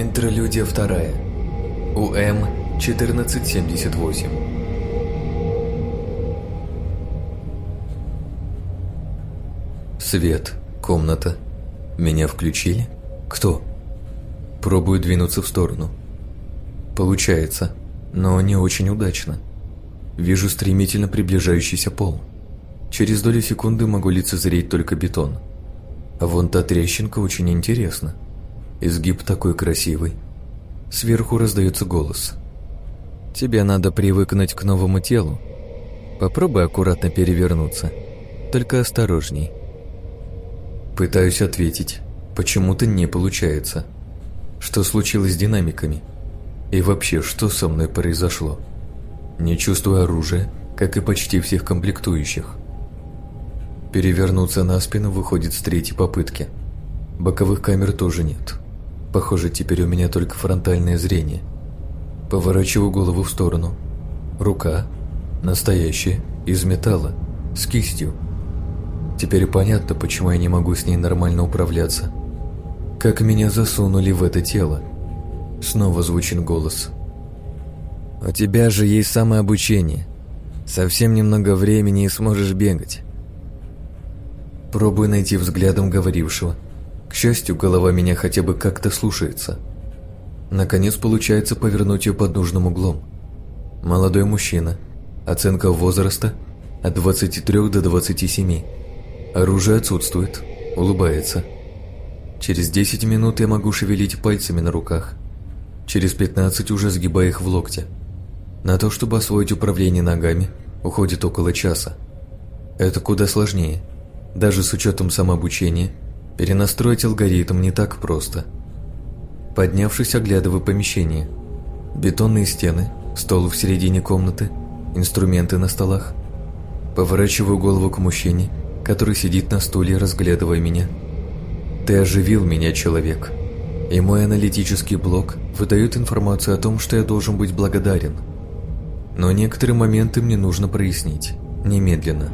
Интерлюдия вторая. УМ 1478. Свет, комната. Меня включили? Кто? Пробую двинуться в сторону. Получается, но не очень удачно. Вижу стремительно приближающийся пол. Через долю секунды могу лицезреть только бетон. А вон та трещинка очень интересна. Изгиб такой красивый. Сверху раздается голос. «Тебе надо привыкнуть к новому телу. Попробуй аккуратно перевернуться. Только осторожней». Пытаюсь ответить. Почему-то не получается. Что случилось с динамиками? И вообще, что со мной произошло? Не чувствую оружия, как и почти всех комплектующих. Перевернуться на спину выходит с третьей попытки. Боковых камер тоже нет. Похоже, теперь у меня только фронтальное зрение. Поворачиваю голову в сторону. Рука. Настоящая. Из металла. С кистью. Теперь понятно, почему я не могу с ней нормально управляться. Как меня засунули в это тело. Снова звучит голос. «У тебя же есть самообучение. Совсем немного времени и сможешь бегать». Пробую найти взглядом говорившего – к счастью, голова меня хотя бы как-то слушается. Наконец получается повернуть ее под нужным углом. Молодой мужчина. Оценка возраста от 23 до 27. Оружие отсутствует. Улыбается. Через 10 минут я могу шевелить пальцами на руках. Через 15 уже сгибаю их в локте. На то, чтобы освоить управление ногами, уходит около часа. Это куда сложнее. Даже с учетом самообучения – Перенастроить алгоритм не так просто. Поднявшись, оглядываю помещение. Бетонные стены, стол в середине комнаты, инструменты на столах. Поворачиваю голову к мужчине, который сидит на стуле, разглядывая меня. Ты оживил меня, человек. И мой аналитический блок выдает информацию о том, что я должен быть благодарен. Но некоторые моменты мне нужно прояснить. Немедленно.